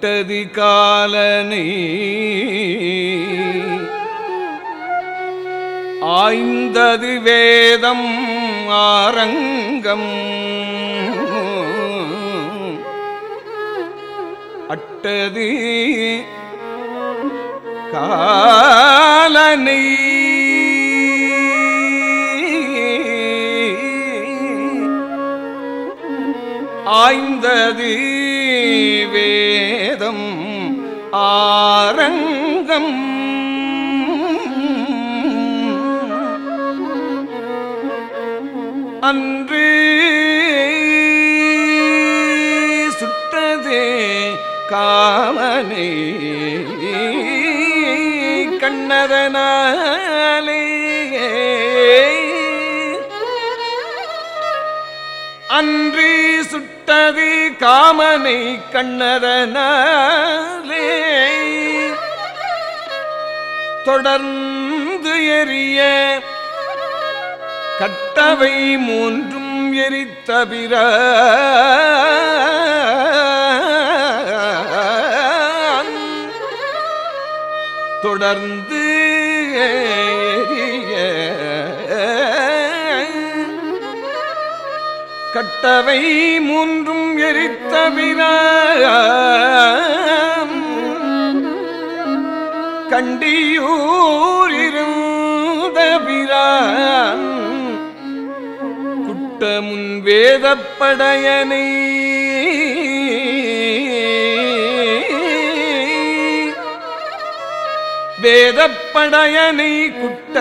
விட்டது காலனை. ஆய்ந்தது வேதம் ஆரங்கம். அட்டது காலனை. ஆய்ந்தது வே வேதம் ஆரங்கம். அன்று சுட்டதே காமனை கண்ணதனாலே அன்றி சுட்டது காமனை கண்ணதனாலே. தொடர்ந்து எரிய கட்டவை மூன்றும் எரித்தவிர தொடர்ந்து எரிய கட்டவை மூன்றும் எரித்தபிர கண்டியூர் பிரான் குட்டமுன் வேதப்படையனை. வேதப்படையனை குட்ட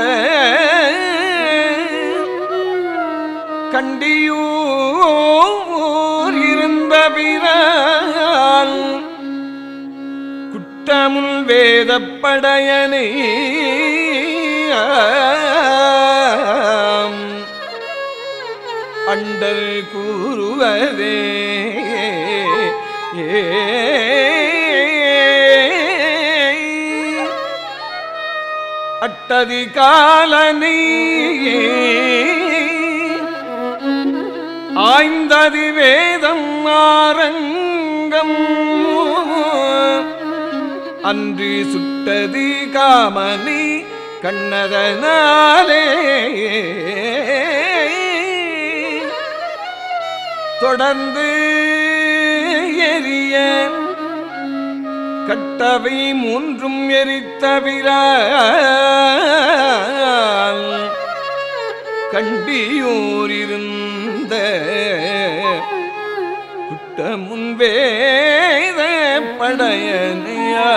கண்டியூர் இருந்த பிறால் குட்டமுல் வேதப்படையனை. அண்டல் கூறுவதே. அட்டதி காலனி ஆய்ந்தது வேதம் ஆரங்கம். அன்று சுட்டது காமனி கண்ணதனாலே. தொடர்ந்து எரிய கட்டவை மூன்றும் எரித்தவிர கண்டியூரிருந்த குட்ட முன்வேத படையனையா